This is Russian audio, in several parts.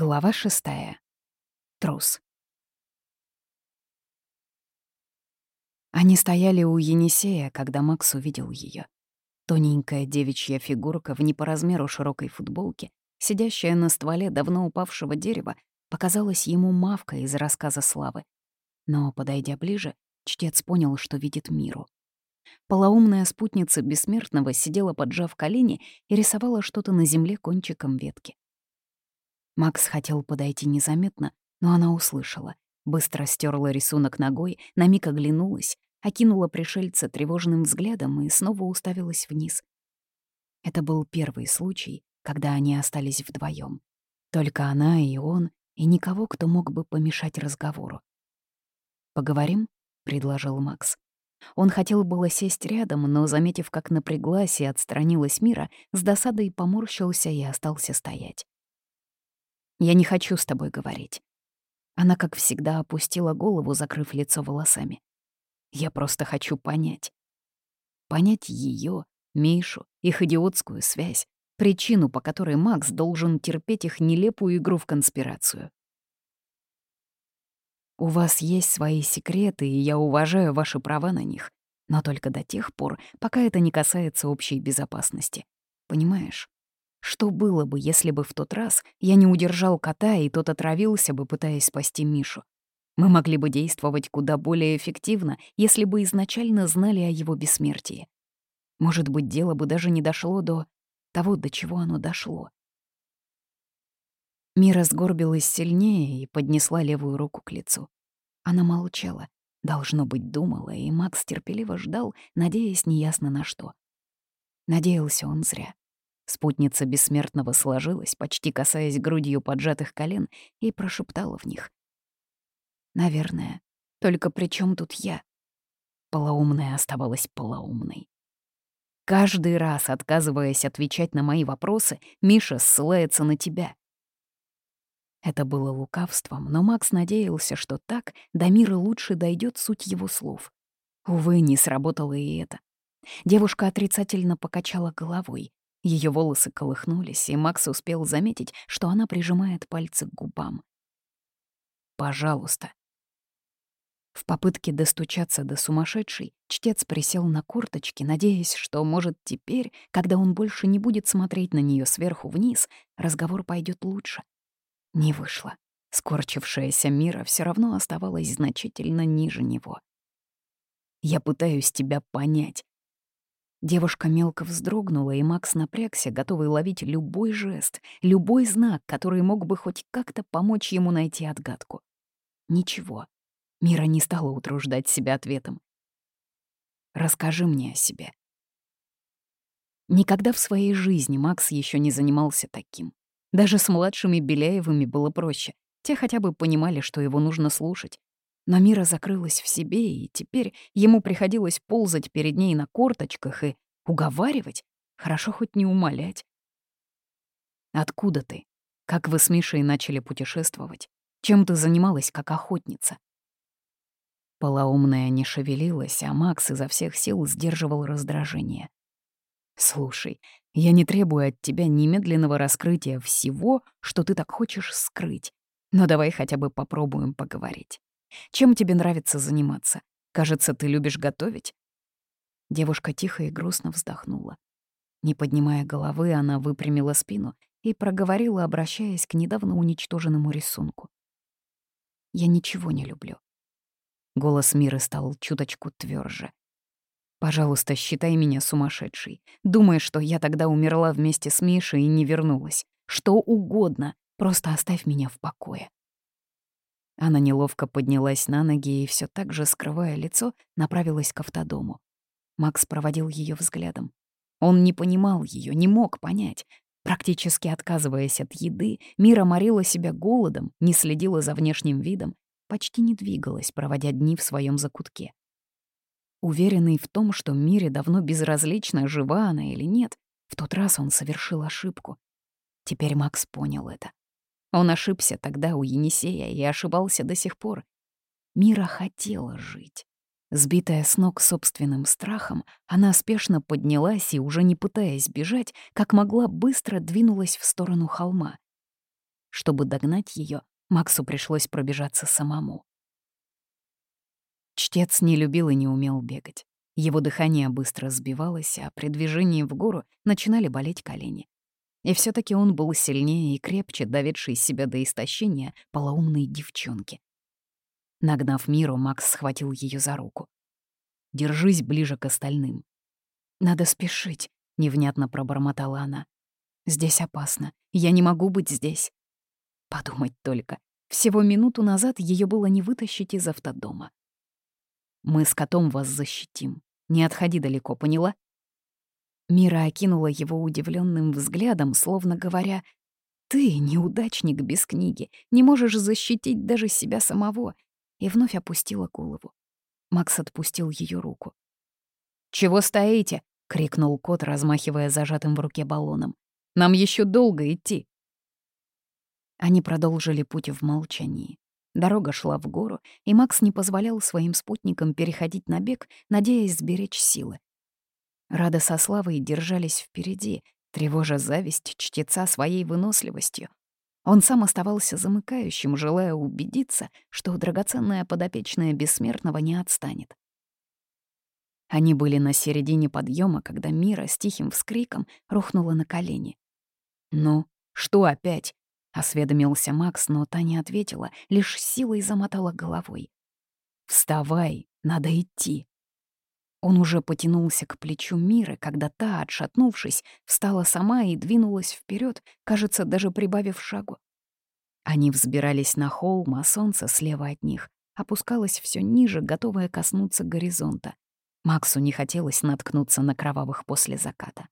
Глава шестая. Трус. Они стояли у Енисея, когда Макс увидел ее. Тоненькая девичья фигурка в не по размеру широкой футболке, сидящая на стволе давно упавшего дерева, показалась ему мавкой из рассказа Славы. Но, подойдя ближе, чтец понял, что видит миру. Полоумная спутница бессмертного сидела, поджав колени, и рисовала что-то на земле кончиком ветки. Макс хотел подойти незаметно, но она услышала. Быстро стерла рисунок ногой, на миг оглянулась, окинула пришельца тревожным взглядом и снова уставилась вниз. Это был первый случай, когда они остались вдвоем. Только она и он, и никого, кто мог бы помешать разговору. «Поговорим?» — предложил Макс. Он хотел было сесть рядом, но, заметив, как напряглась и отстранилась Мира, с досадой поморщился и остался стоять. Я не хочу с тобой говорить». Она, как всегда, опустила голову, закрыв лицо волосами. «Я просто хочу понять. Понять ее, Мишу, их идиотскую связь, причину, по которой Макс должен терпеть их нелепую игру в конспирацию. У вас есть свои секреты, и я уважаю ваши права на них, но только до тех пор, пока это не касается общей безопасности. Понимаешь? Что было бы, если бы в тот раз я не удержал кота, и тот отравился бы, пытаясь спасти Мишу? Мы могли бы действовать куда более эффективно, если бы изначально знали о его бессмертии. Может быть, дело бы даже не дошло до того, до чего оно дошло. Мира сгорбилась сильнее и поднесла левую руку к лицу. Она молчала, должно быть, думала, и Макс терпеливо ждал, надеясь неясно на что. Надеялся он зря. Спутница бессмертного сложилась, почти касаясь грудью поджатых колен, и прошептала в них. «Наверное. Только при чем тут я?» Полоумная оставалась полоумной. Каждый раз, отказываясь отвечать на мои вопросы, Миша ссылается на тебя. Это было лукавством, но Макс надеялся, что так до мира лучше дойдет суть его слов. Увы, не сработало и это. Девушка отрицательно покачала головой. Ее волосы колыхнулись, и Макс успел заметить, что она прижимает пальцы к губам. «Пожалуйста». В попытке достучаться до сумасшедшей, чтец присел на корточки, надеясь, что, может, теперь, когда он больше не будет смотреть на нее сверху вниз, разговор пойдет лучше. Не вышло. Скорчившаяся мира все равно оставалась значительно ниже него. «Я пытаюсь тебя понять», Девушка мелко вздрогнула, и Макс напрягся, готовый ловить любой жест, любой знак, который мог бы хоть как-то помочь ему найти отгадку. Ничего. Мира не стала утруждать себя ответом. «Расскажи мне о себе». Никогда в своей жизни Макс еще не занимался таким. Даже с младшими Беляевыми было проще. Те хотя бы понимали, что его нужно слушать. Но Мира закрылась в себе, и теперь ему приходилось ползать перед ней на корточках и уговаривать, хорошо хоть не умолять. «Откуда ты? Как вы с Мишей начали путешествовать? Чем ты занималась как охотница?» Полоумная не шевелилась, а Макс изо всех сил сдерживал раздражение. «Слушай, я не требую от тебя немедленного раскрытия всего, что ты так хочешь скрыть, но давай хотя бы попробуем поговорить». Чем тебе нравится заниматься? Кажется, ты любишь готовить?» Девушка тихо и грустно вздохнула. Не поднимая головы, она выпрямила спину и проговорила, обращаясь к недавно уничтоженному рисунку. «Я ничего не люблю». Голос Миры стал чуточку тверже. «Пожалуйста, считай меня сумасшедшей. Думай, что я тогда умерла вместе с Мишей и не вернулась. Что угодно, просто оставь меня в покое». Она неловко поднялась на ноги и все так же, скрывая лицо, направилась к автодому. Макс проводил ее взглядом. Он не понимал ее, не мог понять. Практически отказываясь от еды, Мира морила себя голодом, не следила за внешним видом, почти не двигалась, проводя дни в своем закутке. Уверенный в том, что Мире давно безразлично, жива она или нет, в тот раз он совершил ошибку. Теперь Макс понял это. Он ошибся тогда у Енисея и ошибался до сих пор. Мира хотела жить. Сбитая с ног собственным страхом, она спешно поднялась и, уже не пытаясь бежать, как могла, быстро двинулась в сторону холма. Чтобы догнать ее, Максу пришлось пробежаться самому. Чтец не любил и не умел бегать. Его дыхание быстро сбивалось, а при движении в гору начинали болеть колени. И все таки он был сильнее и крепче, доведший себя до истощения полоумной девчонки. Нагнав Миру, Макс схватил ее за руку. «Держись ближе к остальным». «Надо спешить», — невнятно пробормотала она. «Здесь опасно. Я не могу быть здесь». Подумать только. Всего минуту назад ее было не вытащить из автодома. Мы с котом вас защитим. Не отходи далеко, поняла?» Мира окинула его удивленным взглядом, словно говоря, «Ты, неудачник без книги, не можешь защитить даже себя самого», и вновь опустила голову. Макс отпустил ее руку. «Чего стоите?» — крикнул кот, размахивая зажатым в руке баллоном. «Нам еще долго идти». Они продолжили путь в молчании. Дорога шла в гору, и Макс не позволял своим спутникам переходить на бег, надеясь сберечь силы. Рада со Славой держались впереди, тревожа зависть чтеца своей выносливостью. Он сам оставался замыкающим, желая убедиться, что драгоценная подопечная бессмертного не отстанет. Они были на середине подъема, когда Мира с тихим вскриком рухнула на колени. «Ну, что опять?» — осведомился Макс, но та не ответила, лишь силой замотала головой. «Вставай, надо идти». Он уже потянулся к плечу Миры, когда та, отшатнувшись, встала сама и двинулась вперед, кажется, даже прибавив шагу. Они взбирались на холм, а солнце слева от них опускалось все ниже, готовое коснуться горизонта. Максу не хотелось наткнуться на кровавых после заката.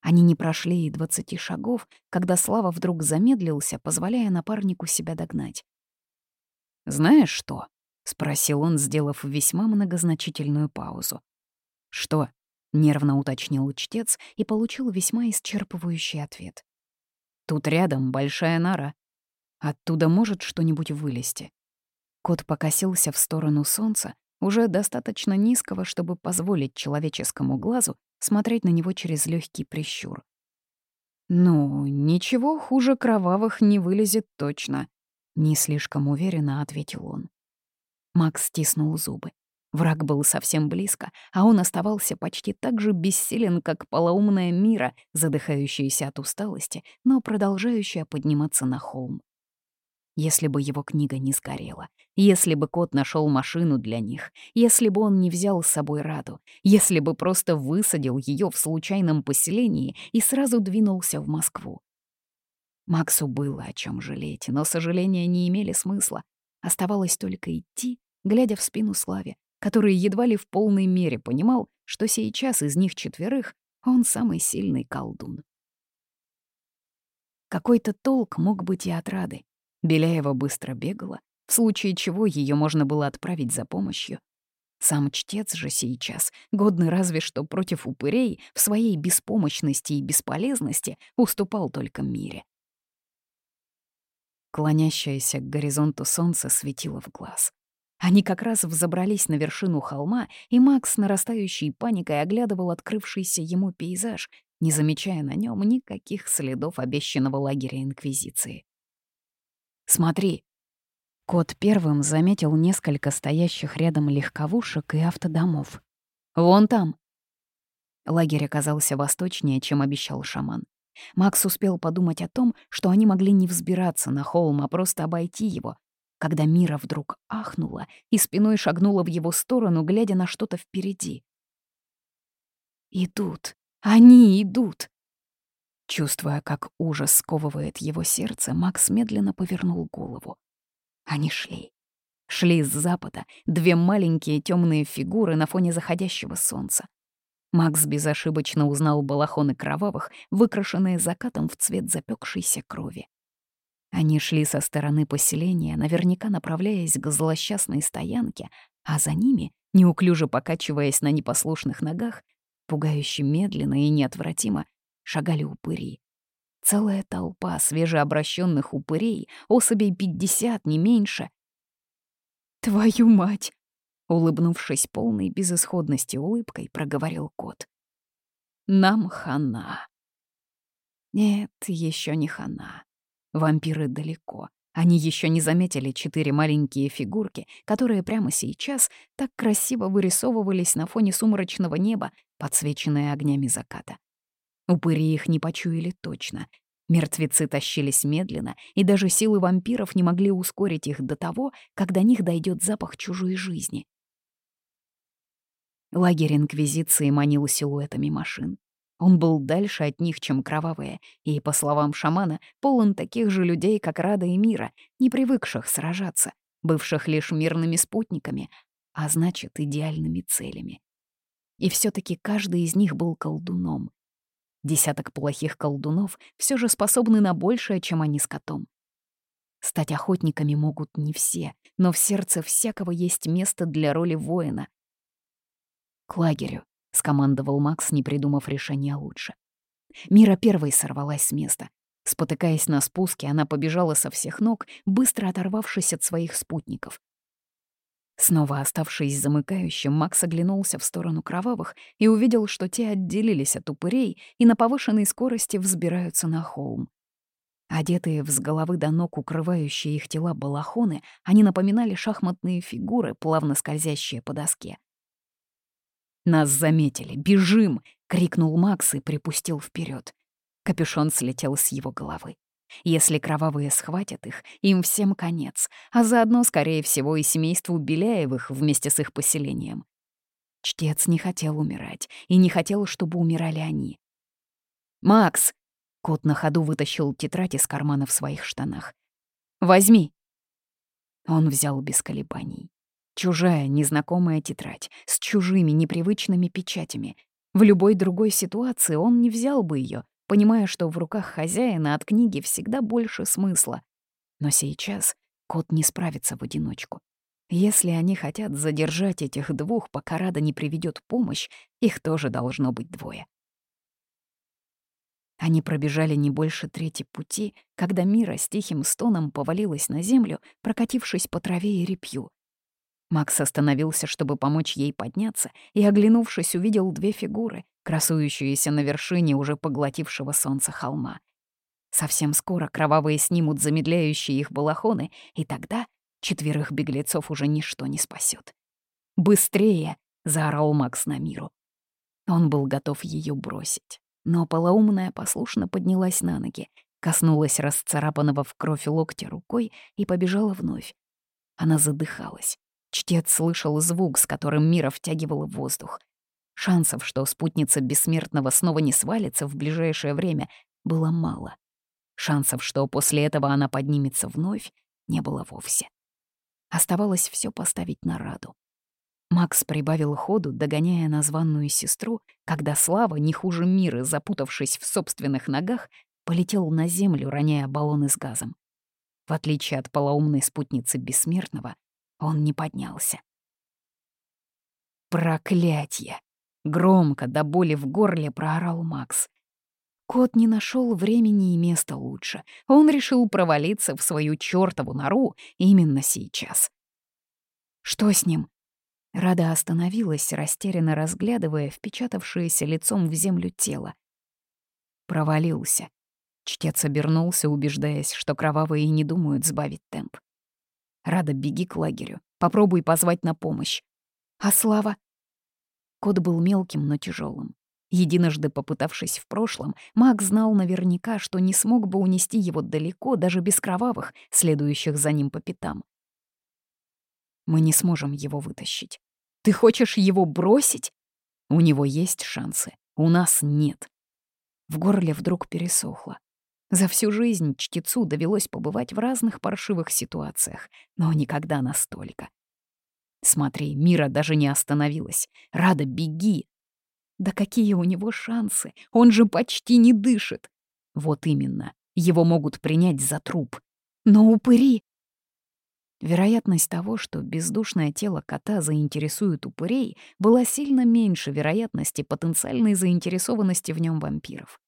Они не прошли и двадцати шагов, когда Слава вдруг замедлился, позволяя напарнику себя догнать. «Знаешь что?» — спросил он, сделав весьма многозначительную паузу. «Что?» — нервно уточнил чтец и получил весьма исчерпывающий ответ. «Тут рядом большая нора. Оттуда может что-нибудь вылезти». Кот покосился в сторону солнца, уже достаточно низкого, чтобы позволить человеческому глазу смотреть на него через легкий прищур. «Ну, ничего хуже кровавых не вылезет точно», — не слишком уверенно ответил он. Макс стиснул зубы. Враг был совсем близко, а он оставался почти так же бессилен, как полоумная мира, задыхающаяся от усталости, но продолжающая подниматься на холм. Если бы его книга не сгорела, если бы кот нашел машину для них, если бы он не взял с собой Раду, если бы просто высадил ее в случайном поселении и сразу двинулся в Москву. Максу было о чем жалеть, но сожаления не имели смысла. Оставалось только идти, глядя в спину Славе, который едва ли в полной мере понимал, что сейчас из них четверых он самый сильный колдун. Какой-то толк мог быть и от Рады, Беляева быстро бегала, в случае чего ее можно было отправить за помощью. Сам чтец же сейчас, годный разве что против упырей, в своей беспомощности и бесполезности уступал только мире. Клонящееся к горизонту солнце светило в глаз. Они как раз взобрались на вершину холма, и Макс с нарастающей паникой оглядывал открывшийся ему пейзаж, не замечая на нем никаких следов обещанного лагеря Инквизиции. Смотри». Кот первым заметил несколько стоящих рядом легковушек и автодомов. «Вон там». Лагерь оказался восточнее, чем обещал шаман. Макс успел подумать о том, что они могли не взбираться на холм, а просто обойти его, когда Мира вдруг ахнула и спиной шагнула в его сторону, глядя на что-то впереди. «Идут! Они идут!» Чувствуя, как ужас сковывает его сердце, Макс медленно повернул голову. Они шли. Шли с запада две маленькие темные фигуры на фоне заходящего солнца. Макс безошибочно узнал балахоны кровавых, выкрашенные закатом в цвет запекшейся крови. Они шли со стороны поселения, наверняка направляясь к злосчастной стоянке, а за ними, неуклюже покачиваясь на непослушных ногах, пугающе медленно и неотвратимо шагали упыри. Целая толпа свежеобращенных упырей, особей пятьдесят, не меньше. «Твою мать!» — улыбнувшись полной безысходности улыбкой, проговорил кот. «Нам хана». Нет, еще не хана. Вампиры далеко. Они еще не заметили четыре маленькие фигурки, которые прямо сейчас так красиво вырисовывались на фоне сумрачного неба, подсвеченные огнями заката. Упыри их не почуяли точно. Мертвецы тащились медленно, и даже силы вампиров не могли ускорить их до того, когда до них дойдет запах чужой жизни. Лагерь Инквизиции манил силуэтами машин. Он был дальше от них, чем кровавые, и, по словам шамана, полон таких же людей, как Рада и Мира, не привыкших сражаться, бывших лишь мирными спутниками, а значит, идеальными целями. И все таки каждый из них был колдуном. Десяток плохих колдунов все же способны на большее, чем они с котом. Стать охотниками могут не все, но в сердце всякого есть место для роли воина. К лагерю, — скомандовал Макс, не придумав решения лучше. Мира первой сорвалась с места. Спотыкаясь на спуске, она побежала со всех ног, быстро оторвавшись от своих спутников. Снова оставшись замыкающим, Макс оглянулся в сторону кровавых и увидел, что те отделились от упырей и на повышенной скорости взбираются на холм. Одетые с головы до ног укрывающие их тела балахоны, они напоминали шахматные фигуры, плавно скользящие по доске. «Нас заметили! Бежим!» — крикнул Макс и припустил вперед. Капюшон слетел с его головы. Если кровавые схватят их, им всем конец, а заодно, скорее всего, и семейству Беляевых вместе с их поселением. Чтец не хотел умирать и не хотел, чтобы умирали они. «Макс!» — кот на ходу вытащил тетрадь из кармана в своих штанах. «Возьми!» Он взял без колебаний. Чужая, незнакомая тетрадь, с чужими, непривычными печатями. В любой другой ситуации он не взял бы ее, понимая, что в руках хозяина от книги всегда больше смысла. Но сейчас кот не справится в одиночку. Если они хотят задержать этих двух, пока Рада не приведет помощь, их тоже должно быть двое. Они пробежали не больше трети пути, когда Мира с тихим стоном повалилась на землю, прокатившись по траве и репью. Макс остановился, чтобы помочь ей подняться, и, оглянувшись, увидел две фигуры, красующиеся на вершине уже поглотившего солнца холма. Совсем скоро кровавые снимут замедляющие их балахоны, и тогда четверых беглецов уже ничто не спасет. «Быстрее!» — заорал Макс на миру. Он был готов ее бросить. Но полоумная послушно поднялась на ноги, коснулась расцарапанного в кровь локтя рукой и побежала вновь. Она задыхалась. Чтец слышал звук, с которым Мира втягивала воздух. Шансов, что спутница бессмертного снова не свалится в ближайшее время, было мало. Шансов, что после этого она поднимется вновь, не было вовсе. Оставалось все поставить на раду. Макс прибавил ходу, догоняя названную сестру, когда Слава, не хуже мира, запутавшись в собственных ногах, полетел на землю, роняя баллоны с газом. В отличие от полоумной спутницы Бессмертного, он не поднялся. «Проклятье!» — громко до боли в горле проорал Макс. Кот не нашел времени и места лучше. Он решил провалиться в свою чёртову нору именно сейчас. «Что с ним?» Рада остановилась, растерянно разглядывая впечатавшееся лицом в землю тело. Провалился. Чтец обернулся, убеждаясь, что кровавые не думают сбавить темп. Рада, беги к лагерю. Попробуй позвать на помощь. А Слава? Кот был мелким, но тяжелым. Единожды попытавшись в прошлом, маг знал наверняка, что не смог бы унести его далеко, даже без кровавых, следующих за ним по пятам. Мы не сможем его вытащить. Ты хочешь его бросить? У него есть шансы, у нас нет. В горле вдруг пересохло. За всю жизнь чтецу довелось побывать в разных паршивых ситуациях, но никогда настолько. Смотри, Мира даже не остановилась. Рада, беги. Да какие у него шансы? Он же почти не дышит. Вот именно. Его могут принять за труп. Но упыри... Вероятность того, что бездушное тело кота заинтересует упырей, была сильно меньше вероятности потенциальной заинтересованности в нем вампиров.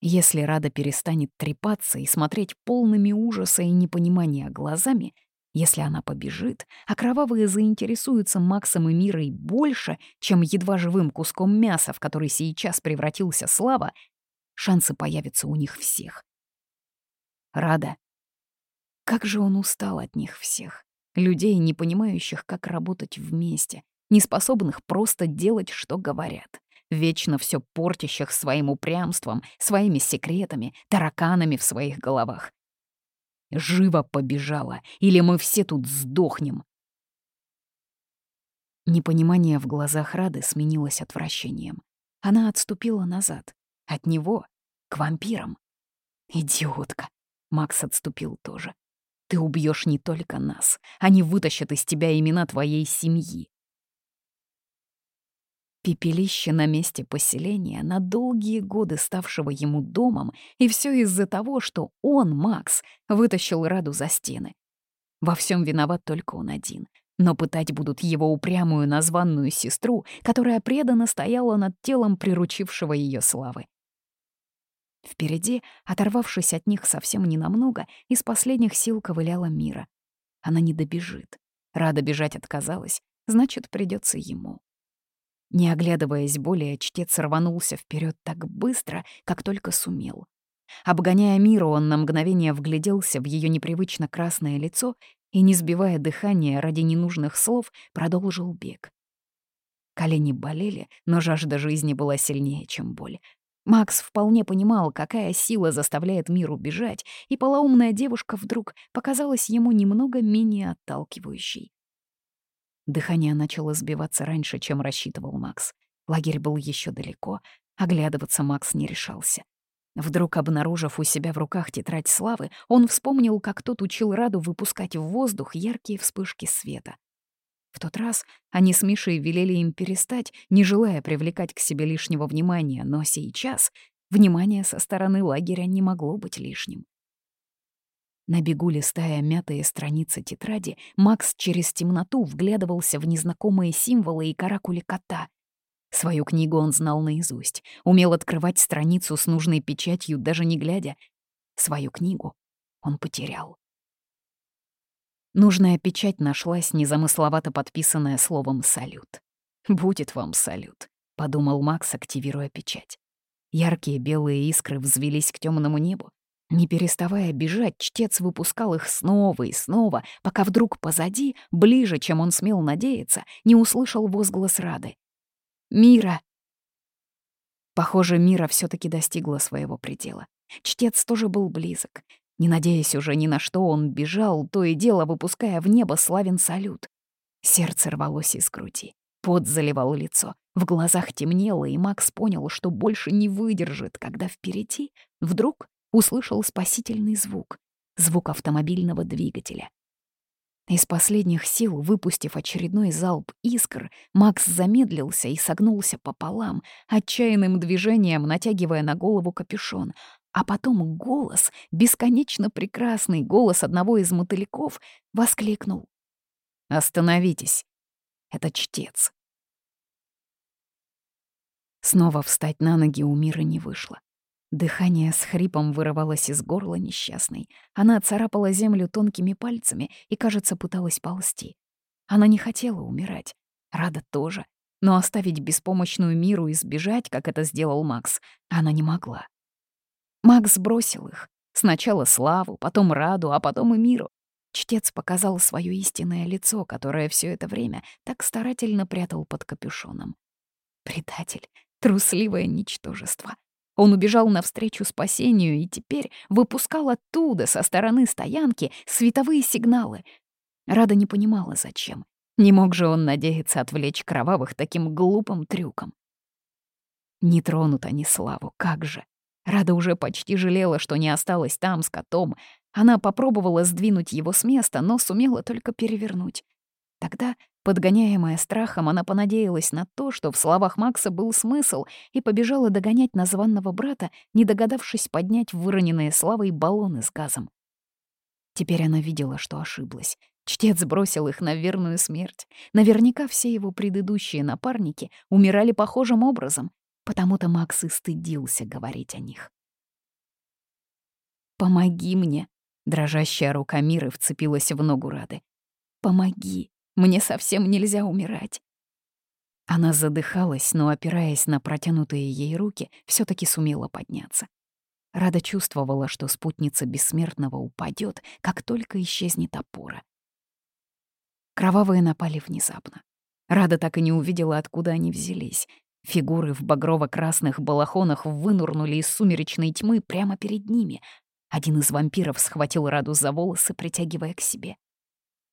Если Рада перестанет трепаться и смотреть полными ужаса и непонимания глазами, если она побежит, а кровавые заинтересуются Максом и Мирой больше, чем едва живым куском мяса, в который сейчас превратился Слава, шансы появятся у них всех. Рада. Как же он устал от них всех. Людей, не понимающих, как работать вместе, не способных просто делать, что говорят. Вечно все портящих своим упрямством, своими секретами, тараканами в своих головах. Живо побежала, или мы все тут сдохнем. Непонимание в глазах Рады сменилось отвращением. Она отступила назад. От него к вампирам. «Идиотка!» — Макс отступил тоже. «Ты убьешь не только нас. Они вытащат из тебя имена твоей семьи. Пепелище на месте поселения, на долгие годы ставшего ему домом, и все из-за того, что он, Макс, вытащил Раду за стены. Во всем виноват только он один. Но пытать будут его упрямую названную сестру, которая преданно стояла над телом приручившего ее славы. Впереди, оторвавшись от них совсем ненамного, из последних сил ковыляла Мира. Она не добежит. Рада бежать отказалась, значит, придется ему. Не оглядываясь более, чтец рванулся вперед так быстро, как только сумел. Обгоняя миру, он на мгновение вгляделся в ее непривычно красное лицо и, не сбивая дыхания ради ненужных слов, продолжил бег. Колени болели, но жажда жизни была сильнее, чем боль. Макс вполне понимал, какая сила заставляет миру бежать, и полоумная девушка вдруг показалась ему немного менее отталкивающей. Дыхание начало сбиваться раньше, чем рассчитывал Макс. Лагерь был еще далеко, оглядываться Макс не решался. Вдруг, обнаружив у себя в руках тетрадь славы, он вспомнил, как тот учил Раду выпускать в воздух яркие вспышки света. В тот раз они с Мишей велели им перестать, не желая привлекать к себе лишнего внимания, но сейчас внимание со стороны лагеря не могло быть лишним. На бегу листая мятые страницы тетради, Макс через темноту вглядывался в незнакомые символы и каракули кота. Свою книгу он знал наизусть, умел открывать страницу с нужной печатью, даже не глядя. Свою книгу он потерял. Нужная печать нашлась, незамысловато подписанная словом «салют». «Будет вам салют», — подумал Макс, активируя печать. Яркие белые искры взвелись к темному небу, не переставая бежать, чтец выпускал их снова и снова, пока вдруг позади, ближе, чем он смел надеяться, не услышал возглас Рады. «Мира!» Похоже, Мира все таки достигла своего предела. Чтец тоже был близок. Не надеясь уже ни на что, он бежал, то и дело выпуская в небо славен салют. Сердце рвалось из груди. Пот заливал лицо. В глазах темнело, и Макс понял, что больше не выдержит, когда впереди вдруг услышал спасительный звук — звук автомобильного двигателя. Из последних сил, выпустив очередной залп искр, Макс замедлился и согнулся пополам, отчаянным движением натягивая на голову капюшон. А потом голос, бесконечно прекрасный голос одного из мотыльков, воскликнул. «Остановитесь! Это чтец!» Снова встать на ноги у мира не вышло. Дыхание с хрипом вырывалось из горла несчастной. Она царапала землю тонкими пальцами и, кажется, пыталась ползти. Она не хотела умирать. Рада тоже. Но оставить беспомощную миру и сбежать, как это сделал Макс, она не могла. Макс бросил их. Сначала Славу, потом Раду, а потом и миру. Чтец показал свое истинное лицо, которое все это время так старательно прятал под капюшоном. Предатель, трусливое ничтожество. Он убежал навстречу спасению и теперь выпускал оттуда, со стороны стоянки, световые сигналы. Рада не понимала, зачем. Не мог же он надеяться отвлечь кровавых таким глупым трюком. Не тронут они Славу, как же. Рада уже почти жалела, что не осталась там с котом. Она попробовала сдвинуть его с места, но сумела только перевернуть. Тогда Подгоняемая страхом, она понадеялась на то, что в словах Макса был смысл, и побежала догонять названного брата, не догадавшись поднять выроненные славой баллоны с газом. Теперь она видела, что ошиблась. Чтец бросил их на верную смерть. Наверняка все его предыдущие напарники умирали похожим образом, потому-то Макс и стыдился говорить о них. «Помоги мне!» — дрожащая рука Миры вцепилась в ногу Рады. «Помоги!» Мне совсем нельзя умирать. Она задыхалась, но, опираясь на протянутые ей руки, все таки сумела подняться. Рада чувствовала, что спутница бессмертного упадет, как только исчезнет опора. Кровавые напали внезапно. Рада так и не увидела, откуда они взялись. Фигуры в багрово-красных балахонах вынурнули из сумеречной тьмы прямо перед ними. Один из вампиров схватил Раду за волосы, притягивая к себе.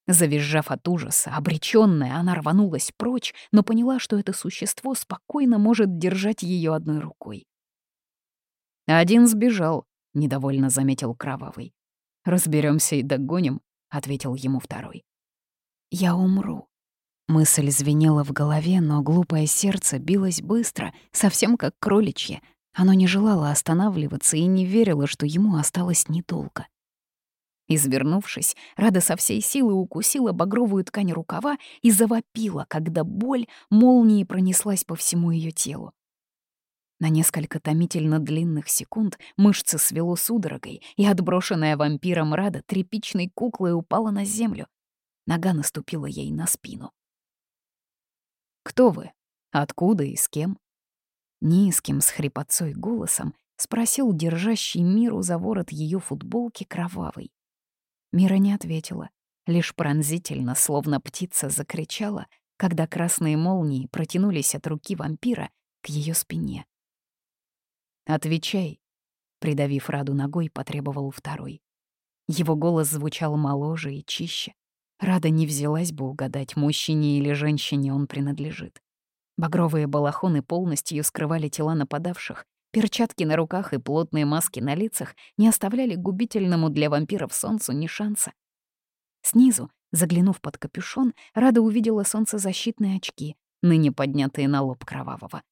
Завизжав от ужаса, обречённая, она рванулась прочь, но поняла, что это существо спокойно может держать ее одной рукой. «Один сбежал», — недовольно заметил Кровавый. Разберемся и догоним», — ответил ему второй. «Я умру». Мысль звенела в голове, но глупое сердце билось быстро, совсем как кроличье. Оно не желало останавливаться и не верило, что ему осталось недолго. Извернувшись, Рада со всей силы укусила багровую ткань рукава и завопила, когда боль молнией пронеслась по всему ее телу. На несколько томительно длинных секунд мышцы свело судорогой, и отброшенная вампиром Рада тряпичной куклой упала на землю. Нога наступила ей на спину. «Кто вы? Откуда и с кем?» Низким, с хрипотцой голосом спросил держащий Миру за ворот ее футболки кровавый. Мира не ответила, лишь пронзительно, словно птица, закричала, когда красные молнии протянулись от руки вампира к ее спине. «Отвечай», — придавив Раду ногой, потребовал второй. Его голос звучал моложе и чище. Рада не взялась бы угадать, мужчине или женщине он принадлежит. Багровые балахоны полностью скрывали тела нападавших, перчатки на руках и плотные маски на лицах не оставляли губительному для вампиров солнцу ни шанса. Снизу, заглянув под капюшон, Рада увидела солнцезащитные очки, ныне поднятые на лоб кровавого.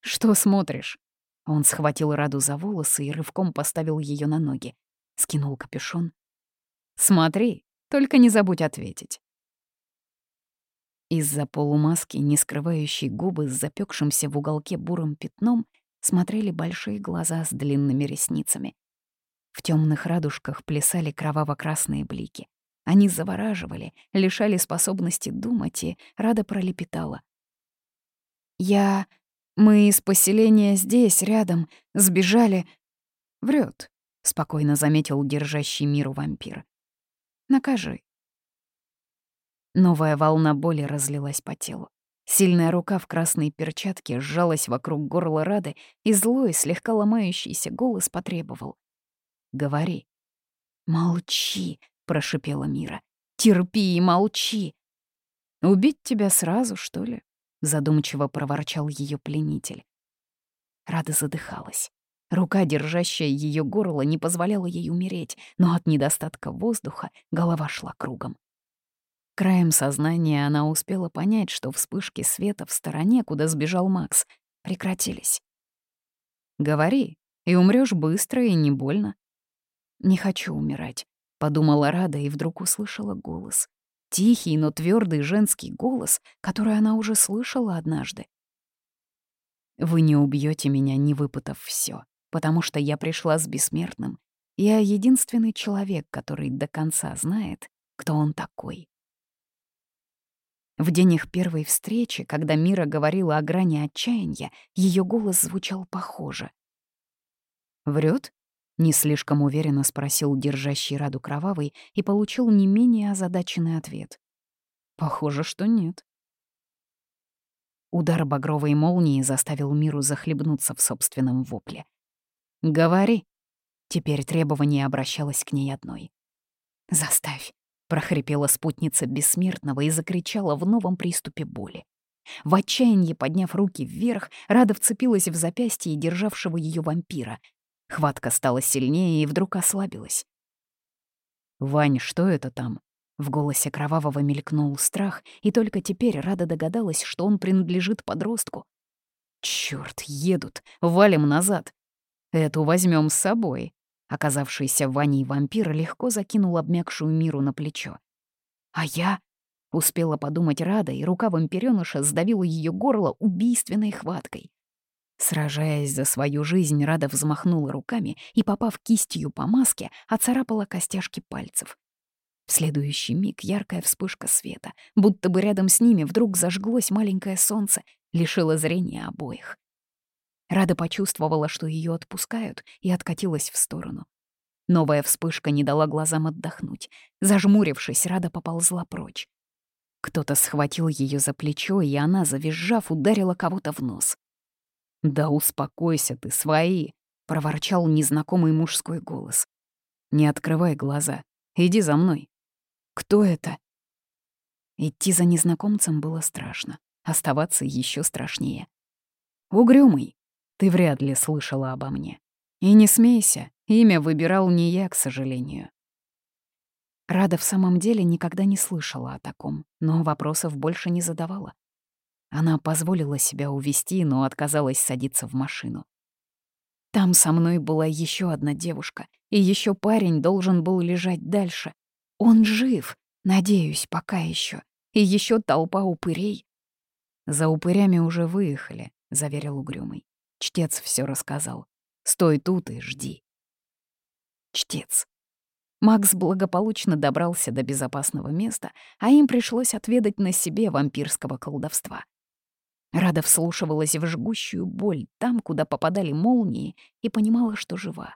«Что смотришь?» Он схватил Раду за волосы и рывком поставил ее на ноги. Скинул капюшон. «Смотри, только не забудь ответить». Из-за полумаски, не скрывающей губы с запекшимся в уголке бурым пятном, смотрели большие глаза с длинными ресницами. В темных радужках плясали кроваво-красные блики. Они завораживали, лишали способности думать, и Рада пролепетала. «Я мы из поселения здесь, рядом, сбежали. Врет, спокойно заметил держащий миру вампир. Накажи. Новая волна боли разлилась по телу. Сильная рука в красной перчатке сжалась вокруг горла Рады, и злой, слегка ломающийся голос потребовал. «Говори». «Молчи», — прошипела Мира. «Терпи и молчи». «Убить тебя сразу, что ли?» задумчиво проворчал ее пленитель. Рада задыхалась. Рука, держащая ее горло, не позволяла ей умереть, но от недостатка воздуха голова шла кругом. Краем сознания она успела понять, что вспышки света в стороне, куда сбежал Макс, прекратились. «Говори, и умрешь быстро и не больно». «Не хочу умирать», — подумала Рада и вдруг услышала голос. Тихий, но твердый женский голос, который она уже слышала однажды. «Вы не убьете меня, не выпытав все, потому что я пришла с бессмертным. Я единственный человек, который до конца знает, кто он такой». В день их первой встречи, когда Мира говорила о грани отчаяния, ее голос звучал похоже. Врет? Не слишком уверенно спросил держащий Раду Кровавый и получил не менее озадаченный ответ. Похоже, что нет. Удар багровой молнии заставил Миру захлебнуться в собственном вопле. «Говори!» Теперь требование обращалось к ней одной. «Заставь!» — прохрипела спутница бессмертного и закричала в новом приступе боли. В отчаянии, подняв руки вверх, Рада вцепилась в запястье державшего ее вампира, Хватка стала сильнее и вдруг ослабилась. «Вань, что это там?» В голосе Кровавого мелькнул страх, и только теперь Рада догадалась, что он принадлежит подростку. Черт, едут, валим назад. Эту возьмем с собой». Оказавшийся Ваней вампир легко закинул обмякшую миру на плечо. «А я?» — успела подумать Рада, и рука вампирёныша сдавила ее горло убийственной хваткой. Сражаясь за свою жизнь, Рада взмахнула руками и, попав кистью по маске, оцарапала костяшки пальцев. В следующий миг яркая вспышка света, будто бы рядом с ними вдруг зажглось маленькое солнце, лишило зрения обоих. Рада почувствовала, что ее отпускают, и откатилась в сторону. Новая вспышка не дала глазам отдохнуть. Зажмурившись, Рада поползла прочь. Кто-то схватил ее за плечо, и она, завизжав, ударила кого-то в нос. «Да успокойся ты, свои!» — проворчал незнакомый мужской голос. «Не открывай глаза. Иди за мной». «Кто это?» Идти за незнакомцем было страшно. Оставаться еще страшнее. «Угрюмый, ты вряд ли слышала обо мне. И не смейся, имя выбирал не я, к сожалению». Рада в самом деле никогда не слышала о таком, но вопросов больше не задавала. Она позволила себя увести, но отказалась садиться в машину. Там со мной была еще одна девушка, и еще парень должен был лежать дальше. Он жив, надеюсь, пока еще. И еще толпа упырей. За упырями уже выехали, заверил угрюмый. Чтец все рассказал. Стой тут и жди. Чтец. Макс благополучно добрался до безопасного места, а им пришлось отведать на себе вампирского колдовства. Рада вслушивалась в жгущую боль там, куда попадали молнии, и понимала, что жива.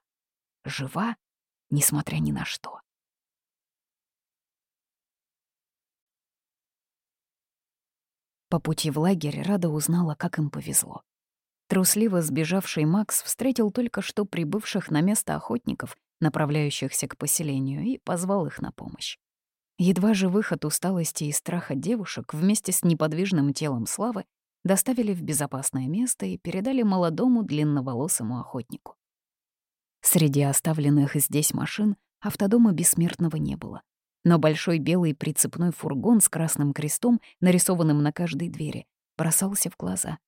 Жива, несмотря ни на что. По пути в лагерь Рада узнала, как им повезло. Трусливо сбежавший Макс встретил только что прибывших на место охотников направляющихся к поселению, и позвал их на помощь. Едва живых от усталости и страха девушек вместе с неподвижным телом Славы доставили в безопасное место и передали молодому длинноволосому охотнику. Среди оставленных здесь машин автодома бессмертного не было, но большой белый прицепной фургон с красным крестом, нарисованным на каждой двери, бросался в глаза.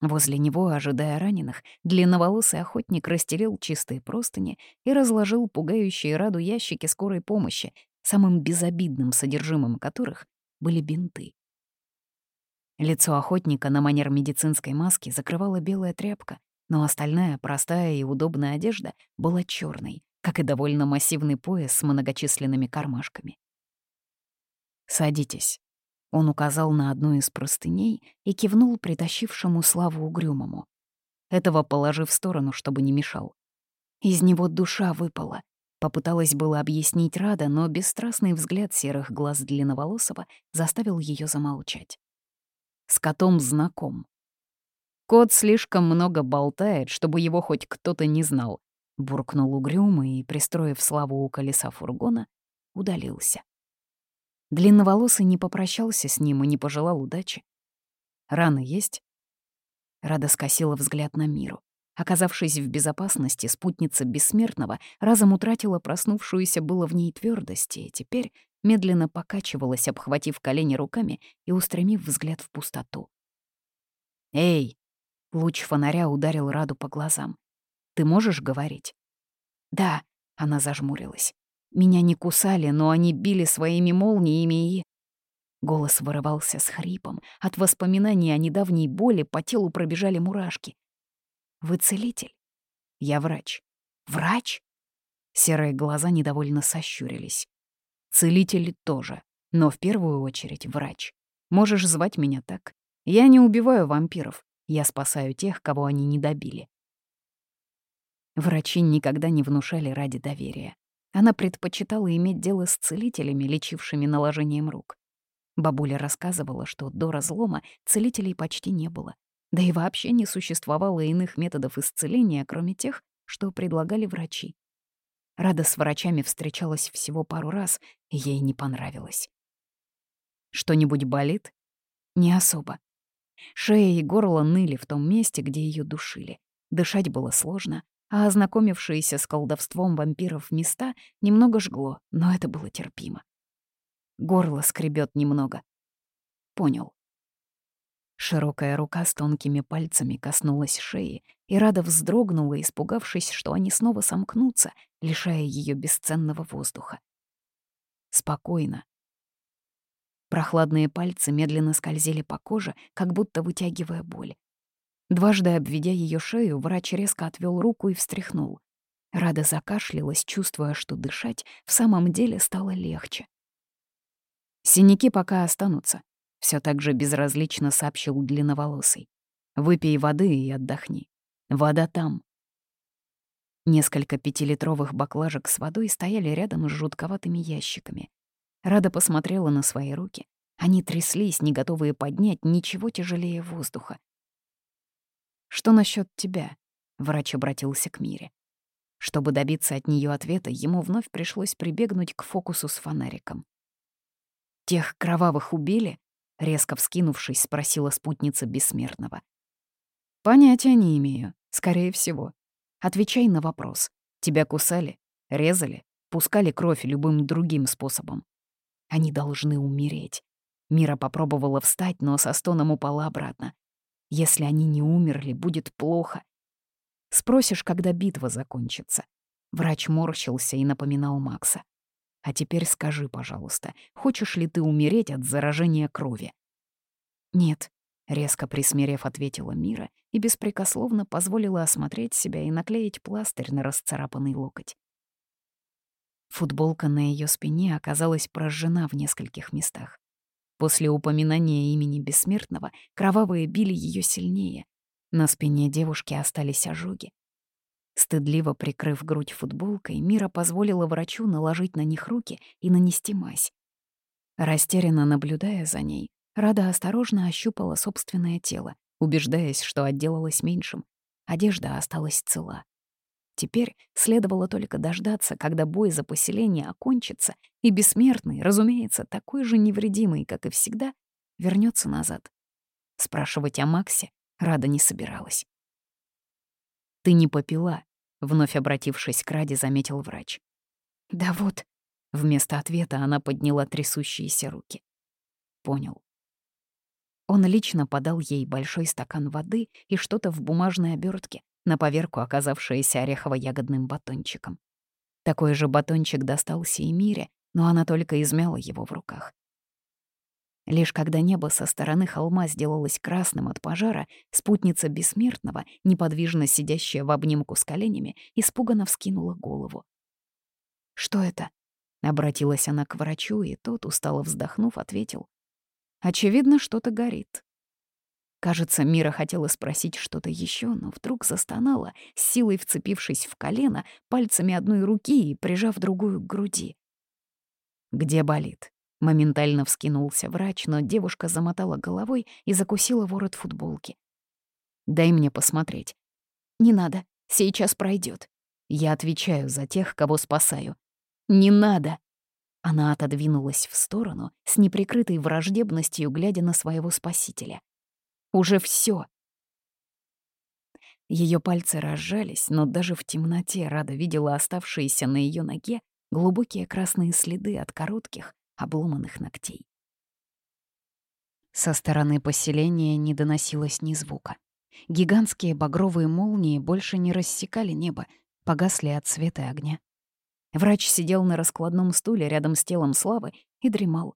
Возле него, ожидая раненых, длинноволосый охотник расстелил чистые простыни и разложил пугающие Раду ящики скорой помощи, самым безобидным содержимым которых были бинты. Лицо охотника на манер медицинской маски закрывала белая тряпка, но остальная простая и удобная одежда была черной, как и довольно массивный пояс с многочисленными кармашками. «Садитесь», он указал на одну из простыней и кивнул притащившему Славу угрюмому. Этого положив в сторону, чтобы не мешал. Из него душа выпала. Попыталась было объяснить Рада, но бесстрастный взгляд серых глаз длинноволосого заставил ее замолчать. С котом знаком. Кот слишком много болтает, чтобы его хоть кто-то не знал. Буркнул угрюмый и, пристроив Славу у колеса фургона, удалился. Длинноволосый не попрощался с ним и не пожелал удачи. «Раны есть?» Рада скосила взгляд на миру. Оказавшись в безопасности, спутница бессмертного разом утратила проснувшуюся было в ней твердость и теперь медленно покачивалась, обхватив колени руками и устремив взгляд в пустоту. «Эй!» — луч фонаря ударил Раду по глазам. «Ты можешь говорить?» «Да», — она зажмурилась. Меня не кусали, но они били своими молниями и... Голос вырывался с хрипом. От воспоминаний о недавней боли по телу пробежали мурашки. «Вы целитель?» «Я врач». «Врач?» Серые глаза недовольно сощурились. «Целитель тоже, но в первую очередь врач. Можешь звать меня так. Я не убиваю вампиров, я спасаю тех, кого они не добили». Врачи никогда не внушали ради доверия. Она предпочитала иметь дело с целителями, лечившими наложением рук. Бабуля рассказывала, что до разлома целителей почти не было, да и вообще не существовало иных методов исцеления, кроме тех, что предлагали врачи. Рада с врачами встречалась всего пару раз, ей не понравилось. «Что-нибудь болит?» «Не особо». Шея и горло ныли в том месте, где ее душили. Дышать было сложно, а ознакомившиеся с колдовством вампиров места немного жгло, но это было терпимо. Горло скребет немного. Понял. Широкая рука с тонкими пальцами коснулась шеи, и Рада вздрогнула, испугавшись, что они снова сомкнутся, лишая ее бесценного воздуха. Спокойно. Прохладные пальцы медленно скользили по коже, как будто вытягивая боль. Дважды обведя ее шею, врач резко отвел руку и встряхнул. Рада закашлялась, чувствуя, что дышать в самом деле стало легче. «Синяки пока останутся», — все так же безразлично сообщил длинноволосый. «Выпей воды и отдохни. Вода там». Несколько пятилитровых баклажек с водой стояли рядом с жутковатыми ящиками. Рада посмотрела на свои руки. Они тряслись, не готовые поднять ничего тяжелее воздуха. «Что насчет тебя?» — врач обратился к Мире. Чтобы добиться от нее ответа, ему вновь пришлось прибегнуть к фокусу с фонариком. «Тех кровавых убили?» — резко вскинувшись, спросила спутница Бессмертного. «Понятия не имею, скорее всего. Отвечай на вопрос. Тебя кусали, резали, пускали кровь любым другим способом. Они должны умереть. Мира попробовала встать, но со стоном упала обратно. Если они не умерли, будет плохо. Спросишь, когда битва закончится. Врач морщился и напоминал Макса. А теперь скажи, пожалуйста, хочешь ли ты умереть от заражения крови? Нет, резко присмирев, ответила Мира и беспрекословно позволила осмотреть себя и наклеить пластырь на расцарапанный локоть. Футболка на ее спине оказалась прожжена в нескольких местах. После упоминания имени Бессмертного кровавые били ее сильнее. На спине девушки остались ожоги. Стыдливо прикрыв грудь футболкой, Мира позволила врачу наложить на них руки и нанести мазь. Растерянно наблюдая за ней, Рада осторожно ощупала собственное тело, убеждаясь, что отделалась меньшим. Одежда осталась цела. Теперь следовало только дождаться, когда бой за поселение окончится, и бессмертный, разумеется, такой же невредимый, как и всегда, вернется назад. Спрашивать о Максе Рада не собиралась. «Ты не попила», — вновь обратившись к Раде, заметил врач. «Да вот», — вместо ответа она подняла трясущиеся руки. «Понял». Он лично подал ей большой стакан воды и что-то в бумажной обертке, на поверку оказавшееся орехово-ягодным батончиком. Такой же батончик достался и Мире, но она только измяла его в руках. Лишь когда небо со стороны холма сделалось красным от пожара, спутница бессмертного, неподвижно сидящая в обнимку с коленями, испуганно вскинула голову. «Что это?» — обратилась она к врачу, и тот, устало вздохнув, ответил. «Очевидно, что-то горит. Кажется, Мира хотела спросить что-то еще, но вдруг застонала, силой вцепившись в колено, пальцами одной руки и прижав другую к груди. «Где болит?» Моментально вскинулся врач, но девушка замотала головой и закусила ворот футболки. «Дай мне посмотреть». «Не надо, сейчас пройдет. Я отвечаю за тех, кого спасаю. Не надо!» Она отодвинулась в сторону, с неприкрытой враждебностью, глядя на своего спасителя. Уже все. Ее пальцы разжались, но даже в темноте Рада видела оставшиеся на ее ноге глубокие красные следы от коротких, обломанных ногтей. Со стороны поселения не доносилось ни звука. Гигантские багровые молнии больше не рассекали небо, погасли от света огня. Врач сидел на раскладном стуле рядом с телом Славы и дремал.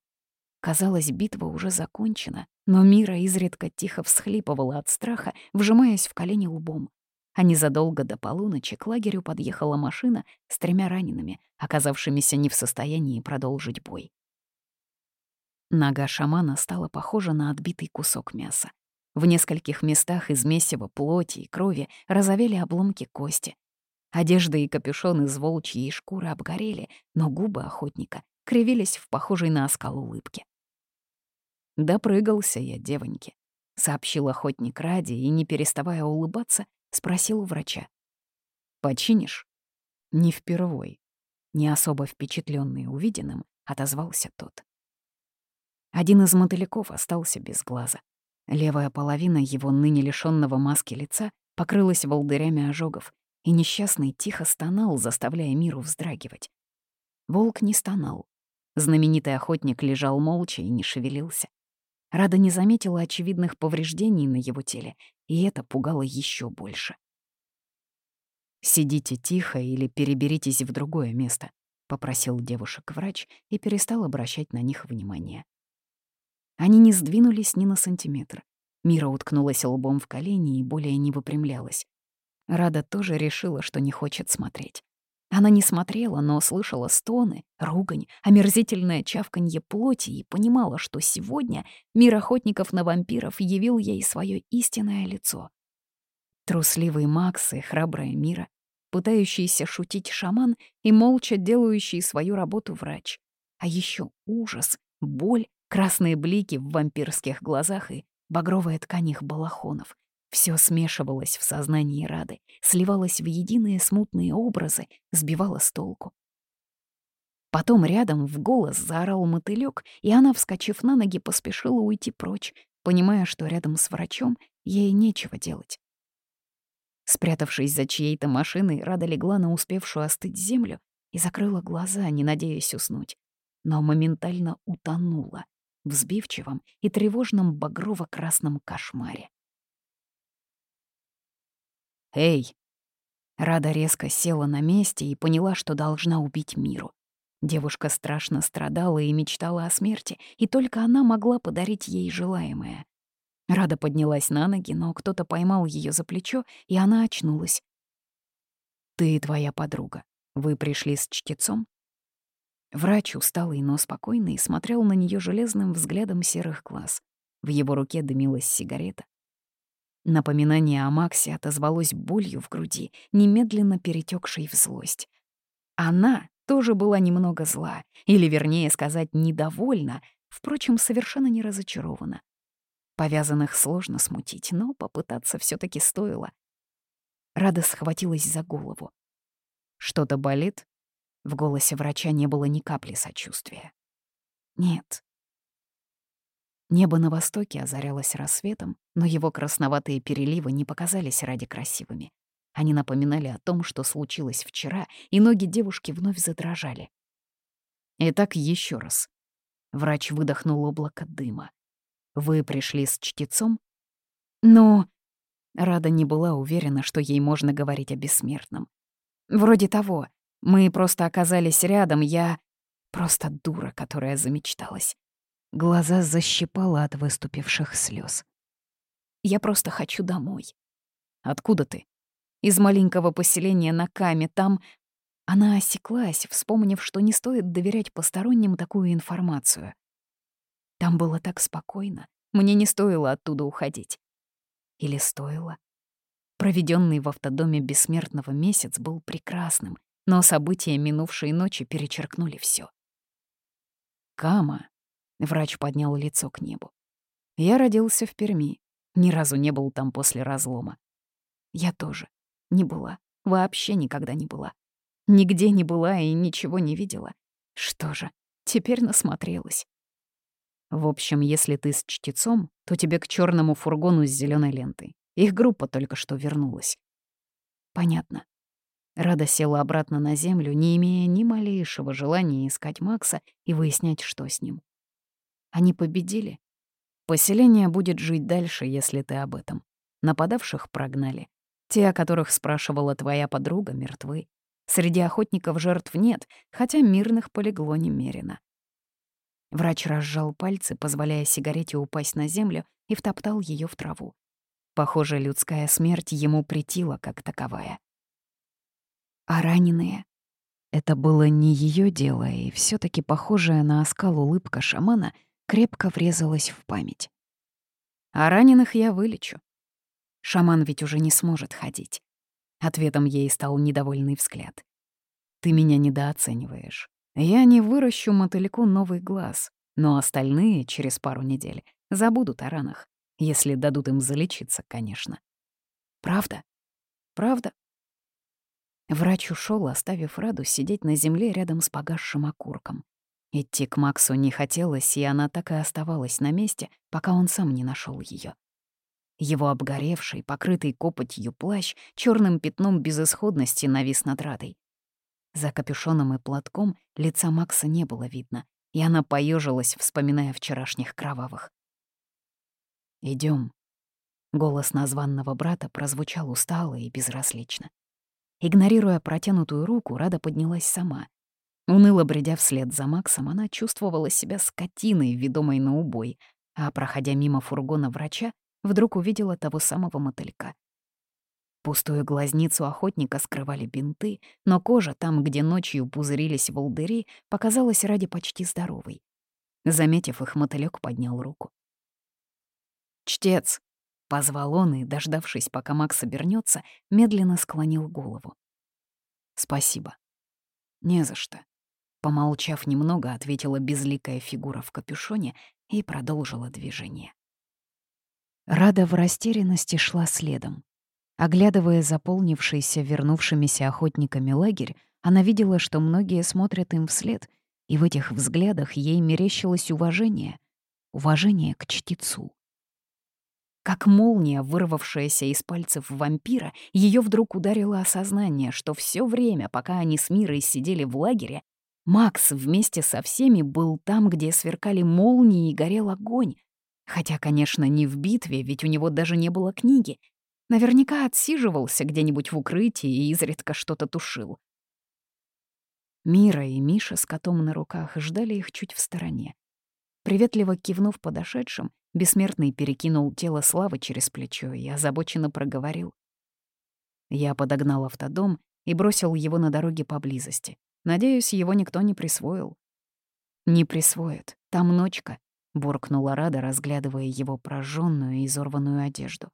Казалось, битва уже закончена, но Мира изредка тихо всхлипывала от страха, вжимаясь в колени лбом. А незадолго до полуночи к лагерю подъехала машина с тремя ранеными, оказавшимися не в состоянии продолжить бой. Нога шамана стала похожа на отбитый кусок мяса. В нескольких местах из месива плоти и крови разовели обломки кости. Одежда и капюшон из волчьей шкуры обгорели, но губы охотника кривились в похожей на оскал улыбке. «Допрыгался я, девоньки», — сообщил охотник ради и, не переставая улыбаться, спросил у врача. «Починишь?» «Не впервой». Не особо впечатленный увиденным, отозвался тот. Один из мотыляков остался без глаза. Левая половина его ныне лишённого маски лица покрылась волдырями ожогов, и несчастный тихо стонал, заставляя миру вздрагивать. Волк не стонал. Знаменитый охотник лежал молча и не шевелился. Рада не заметила очевидных повреждений на его теле, и это пугало еще больше. «Сидите тихо или переберитесь в другое место», — попросил девушек врач и перестал обращать на них внимание. Они не сдвинулись ни на сантиметр. Мира уткнулась лбом в колени и более не выпрямлялась. Рада тоже решила, что не хочет смотреть. Она не смотрела, но слышала стоны, ругань, омерзительное чавканье плоти и понимала, что сегодня мир охотников на вампиров явил ей свое истинное лицо. Трусливый Макс и храбрая Мира, пытающийся шутить шаман и молча делающий свою работу врач. А еще ужас, боль, красные блики в вампирских глазах и багровая ткань их балахонов. Все смешивалось в сознании Рады, сливалось в единые смутные образы, сбивало с толку. Потом рядом в голос заорал мотылёк, и она, вскочив на ноги, поспешила уйти прочь, понимая, что рядом с врачом ей нечего делать. Спрятавшись за чьей-то машиной, Рада легла на успевшую остыть землю и закрыла глаза, не надеясь уснуть, но моментально утонула в сбивчивом и тревожном багрово-красном кошмаре. «Эй!» Рада резко села на месте и поняла, что должна убить миру. Девушка страшно страдала и мечтала о смерти, и только она могла подарить ей желаемое. Рада поднялась на ноги, но кто-то поймал ее за плечо, и она очнулась. «Ты и твоя подруга. Вы пришли с чтецом?» Врач, усталый, но спокойный, смотрел на нее железным взглядом серых глаз. В его руке дымилась сигарета. Напоминание о Максе отозвалось болью в груди, немедленно перетекшей в злость. Она тоже была немного зла, или, вернее сказать, недовольна, впрочем, совершенно не разочарована. Повязанных сложно смутить, но попытаться все таки стоило. Рада схватилась за голову. «Что-то болит?» В голосе врача не было ни капли сочувствия. «Нет». Небо на востоке озарялось рассветом, но его красноватые переливы не показались ради красивыми. Они напоминали о том, что случилось вчера, и ноги девушки вновь задрожали. Итак, еще раз. Врач выдохнул облако дыма. Вы пришли с чтецом? Но... Рада не была уверена, что ей можно говорить о бессмертном. Вроде того. Мы просто оказались рядом, я... Просто дура, которая замечталась. Глаза защипала от выступивших слез. Я просто хочу домой. Откуда ты? Из маленького поселения на Каме. Там она осеклась, вспомнив, что не стоит доверять посторонним такую информацию. Там было так спокойно. Мне не стоило оттуда уходить. Или стоило? Проведенный в автодоме бессмертного месяц был прекрасным, но события минувшей ночи перечеркнули все. «Кама», — врач поднял лицо к небу. «Я родился в Перми, ни разу не был там после разлома. Я тоже не была, вообще никогда не была. Нигде не была и ничего не видела. Что же, теперь насмотрелась. В общем, если ты с чтецом, то тебе к черному фургону с зеленой лентой. Их группа только что вернулась. Понятно. Рада села обратно на землю, не имея ни малейшего желания искать Макса и выяснять, что с ним. Они победили. Поселение будет жить дальше, если ты об этом. Нападавших прогнали. Те, о которых спрашивала твоя подруга, мертвы. Среди охотников жертв нет, хотя мирных полегло немерено. Врач разжал пальцы, позволяя сигарете упасть на землю, и втоптал ее в траву. Похоже, людская смерть ему претила как таковая. А раненые? Это было не ее дело, и все таки похожая на оскал улыбка шамана крепко врезалась в память. А раненых я вылечу. Шаман ведь уже не сможет ходить. Ответом ей стал недовольный взгляд. «Ты меня недооцениваешь. Я не выращу мотыльку новый глаз, но остальные через пару недель забудут о ранах, если дадут им залечиться, конечно. Правда? Правда? Врач ушел, оставив Раду сидеть на земле рядом с погасшим окурком. Идти к Максу не хотелось, и она так и оставалась на месте, пока он сам не нашел ее. Его обгоревший, покрытый копотью плащ черным пятном безысходности навис над Радой. За капюшоном и платком лица Макса не было видно, и она поежилась, вспоминая вчерашних кровавых. Идем. Голос названного брата прозвучал устало и безразлично. Игнорируя протянутую руку, Рада поднялась сама. Уныло бредя вслед за Максом, она чувствовала себя скотиной, ведомой на убой, а, проходя мимо фургона врача, вдруг увидела того самого мотылька. Пустую глазницу охотника скрывали бинты, но кожа там, где ночью пузырились волдыри, показалась ради почти здоровой. Заметив их, мотылёк поднял руку. «Чтец!» Позвал он и, дождавшись, пока Макс обернется, медленно склонил голову. «Спасибо». «Не за что». Помолчав немного, ответила безликая фигура в капюшоне и продолжила движение. Рада в растерянности шла следом. Оглядывая заполнившийся вернувшимися охотниками лагерь, она видела, что многие смотрят им вслед, и в этих взглядах ей мерещилось уважение. Уважение к чтецу. Как молния, вырвавшаяся из пальцев вампира, ее вдруг ударило осознание, что все время, пока они с Мирой сидели в лагере, Макс вместе со всеми был там, где сверкали молнии и горел огонь. Хотя, конечно, не в битве, ведь у него даже не было книги. Наверняка отсиживался где-нибудь в укрытии и изредка что-то тушил. Мира и Миша с котом на руках ждали их чуть в стороне. Приветливо кивнув подошедшим, бессмертный перекинул тело Славы через плечо и озабоченно проговорил. Я подогнал автодом и бросил его на дороге поблизости. Надеюсь, его никто не присвоил. «Не присвоит. Там ночка», — буркнула Рада, разглядывая его прожженную и изорванную одежду.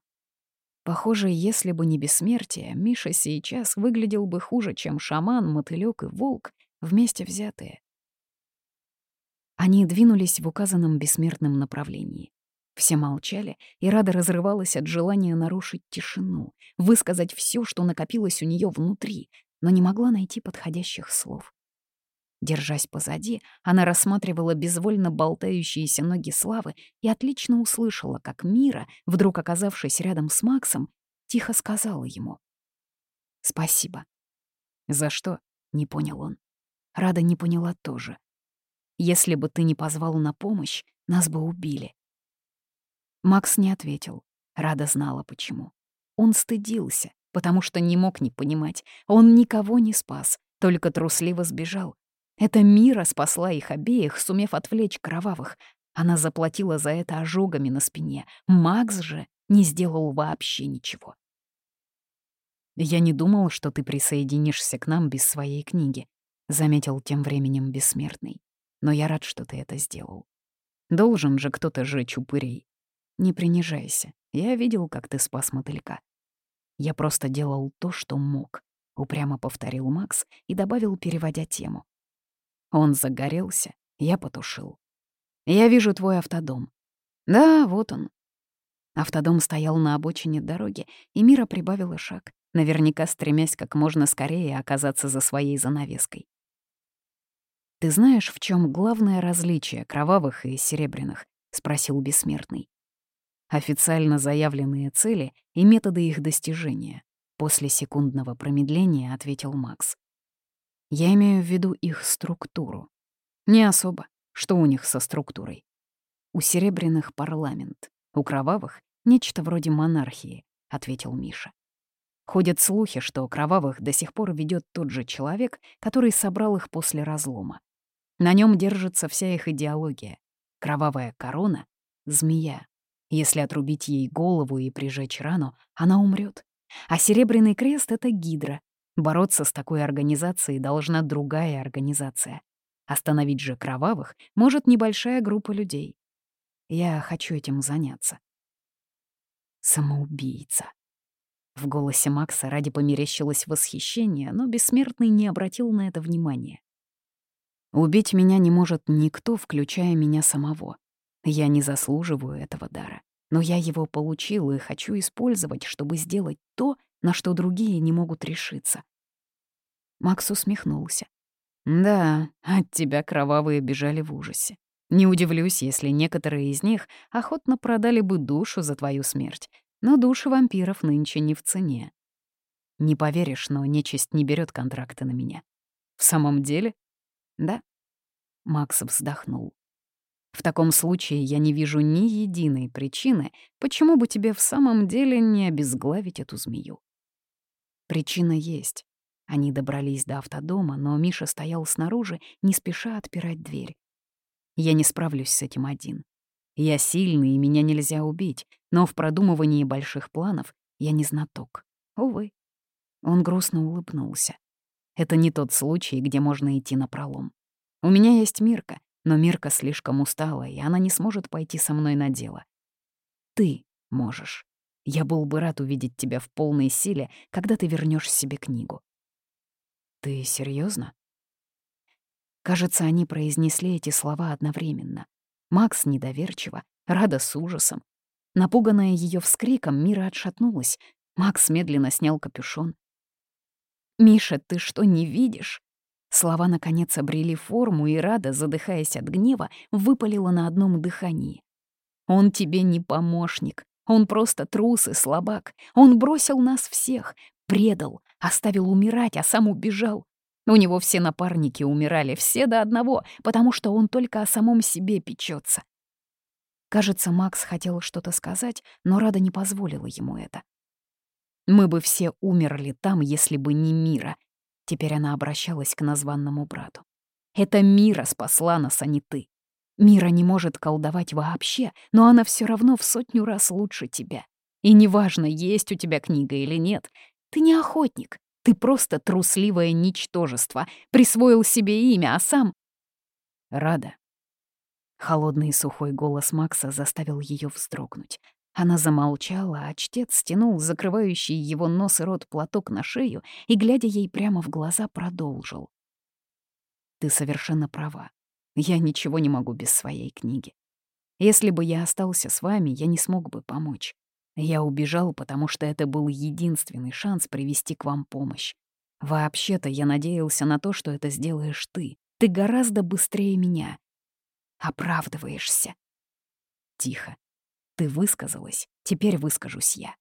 Похоже, если бы не бессмертие, Миша сейчас выглядел бы хуже, чем шаман, мотылёк и волк, вместе взятые. Они двинулись в указанном бессмертном направлении. Все молчали, и Рада разрывалась от желания нарушить тишину, высказать все, что накопилось у нее внутри, но не могла найти подходящих слов. Держась позади, она рассматривала безвольно болтающиеся ноги Славы и отлично услышала, как Мира, вдруг оказавшись рядом с Максом, тихо сказала ему. «Спасибо». «За что?» — не понял он. Рада не поняла тоже. «Если бы ты не позвал на помощь, нас бы убили». Макс не ответил. Рада знала, почему. Он стыдился, потому что не мог не понимать. Он никого не спас, только трусливо сбежал. Эта Мира спасла их обеих, сумев отвлечь кровавых. Она заплатила за это ожогами на спине. Макс же не сделал вообще ничего. «Я не думал, что ты присоединишься к нам без своей книги», — заметил тем временем бессмертный. «Но я рад, что ты это сделал. Должен же кто-то жечь упырей. Не принижайся. Я видел, как ты спас мотылька. Я просто делал то, что мог», — упрямо повторил Макс и добавил, переводя тему. Он загорелся, я потушил. «Я вижу твой автодом». «Да, вот он». Автодом стоял на обочине дороги, и Мира прибавила шаг, наверняка стремясь как можно скорее оказаться за своей занавеской. «Ты знаешь, в чем главное различие кровавых и серебряных?» — спросил бессмертный. «Официально заявленные цели и методы их достижения», — после секундного промедления ответил Макс. Я имею в виду их структуру. Не особо. Что у них со структурой? У серебряных парламент, у кровавых — нечто вроде монархии, — ответил Миша. Ходят слухи, что кровавых до сих пор ведет тот же человек, который собрал их после разлома. На нем держится вся их идеология. Кровавая корона — змея. Если отрубить ей голову и прижечь рану, она умрет. А серебряный крест — это гидра, Бороться с такой организацией должна другая организация. Остановить же кровавых может небольшая группа людей. Я хочу этим заняться. Самоубийца. В голосе Макса ради померещилось восхищение, но бессмертный не обратил на это внимания. Убить меня не может никто, включая меня самого. Я не заслуживаю этого дара, но я его получил и хочу использовать, чтобы сделать то, на что другие не могут решиться. Макс усмехнулся. «Да, от тебя кровавые бежали в ужасе. Не удивлюсь, если некоторые из них охотно продали бы душу за твою смерть, но души вампиров нынче не в цене. Не поверишь, но нечисть не берет контракты на меня. В самом деле? Да. Макс вздохнул. В таком случае я не вижу ни единой причины, почему бы тебе в самом деле не обезглавить эту змею. Причина есть. Они добрались до автодома, но Миша стоял снаружи, не спеша отпирать дверь. Я не справлюсь с этим один. Я сильный, и меня нельзя убить, но в продумывании больших планов я не знаток. Увы. Он грустно улыбнулся. Это не тот случай, где можно идти на пролом. У меня есть Мирка, но Мирка слишком устала, и она не сможет пойти со мной на дело. Ты можешь. Я был бы рад увидеть тебя в полной силе, когда ты вернешь себе книгу. Ты серьезно? Кажется, они произнесли эти слова одновременно. Макс недоверчиво, Рада с ужасом. Напуганная ее вскриком, Мира отшатнулась. Макс медленно снял капюшон. «Миша, ты что, не видишь?» Слова, наконец, обрели форму, и Рада, задыхаясь от гнева, выпалила на одном дыхании. «Он тебе не помощник. Он просто трус и слабак. Он бросил нас всех, предал, оставил умирать, а сам убежал. У него все напарники умирали, все до одного, потому что он только о самом себе печется. Кажется, Макс хотел что-то сказать, но Рада не позволила ему это. «Мы бы все умерли там, если бы не Мира». Теперь она обращалась к названному брату. «Это Мира спасла нас, а не ты. Мира не может колдовать вообще, но она все равно в сотню раз лучше тебя. И неважно, есть у тебя книга или нет, ты не охотник, ты просто трусливое ничтожество, присвоил себе имя, а сам... Рада. Холодный сухой голос Макса заставил ее вздрогнуть. Она замолчала, а чтец стянул закрывающий его нос и рот платок на шею и, глядя ей прямо в глаза, продолжил. «Ты совершенно права. Я ничего не могу без своей книги. Если бы я остался с вами, я не смог бы помочь. Я убежал, потому что это был единственный шанс привести к вам помощь. Вообще-то я надеялся на то, что это сделаешь ты. Ты гораздо быстрее меня. Оправдываешься. Тихо. Ты высказалась, теперь выскажусь я.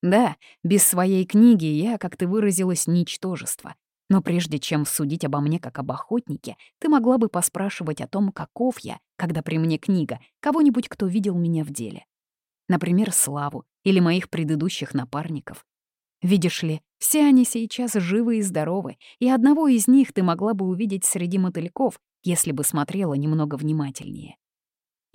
Да, без своей книги я, как ты выразилась, ничтожество. Но прежде чем судить обо мне как об охотнике, ты могла бы поспрашивать о том, каков я, когда при мне книга, кого-нибудь, кто видел меня в деле. Например, Славу или моих предыдущих напарников. Видишь ли, все они сейчас живы и здоровы, и одного из них ты могла бы увидеть среди мотыльков, если бы смотрела немного внимательнее.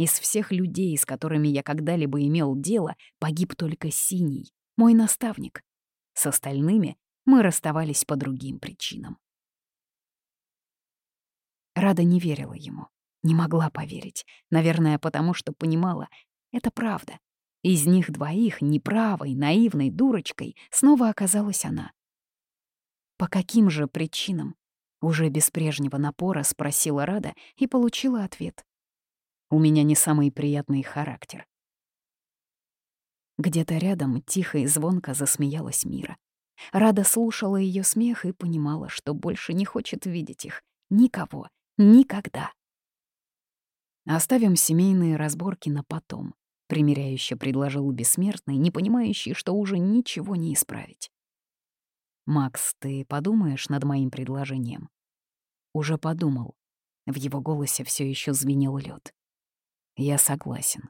Из всех людей, с которыми я когда-либо имел дело, погиб только Синий, мой наставник. С остальными мы расставались по другим причинам. Рада не верила ему, не могла поверить, наверное, потому что понимала, это правда. Из них двоих, неправой, наивной дурочкой, снова оказалась она. По каким же причинам? Уже без прежнего напора спросила Рада и получила ответ. У меня не самый приятный характер. Где-то рядом тихо и звонко засмеялась Мира. Рада слушала ее смех и понимала, что больше не хочет видеть их. Никого. Никогда. Оставим семейные разборки на потом, примиряюще предложил бессмертный, не понимающий, что уже ничего не исправить. «Макс, ты подумаешь над моим предложением?» «Уже подумал». В его голосе все еще звенел лед. «Я согласен.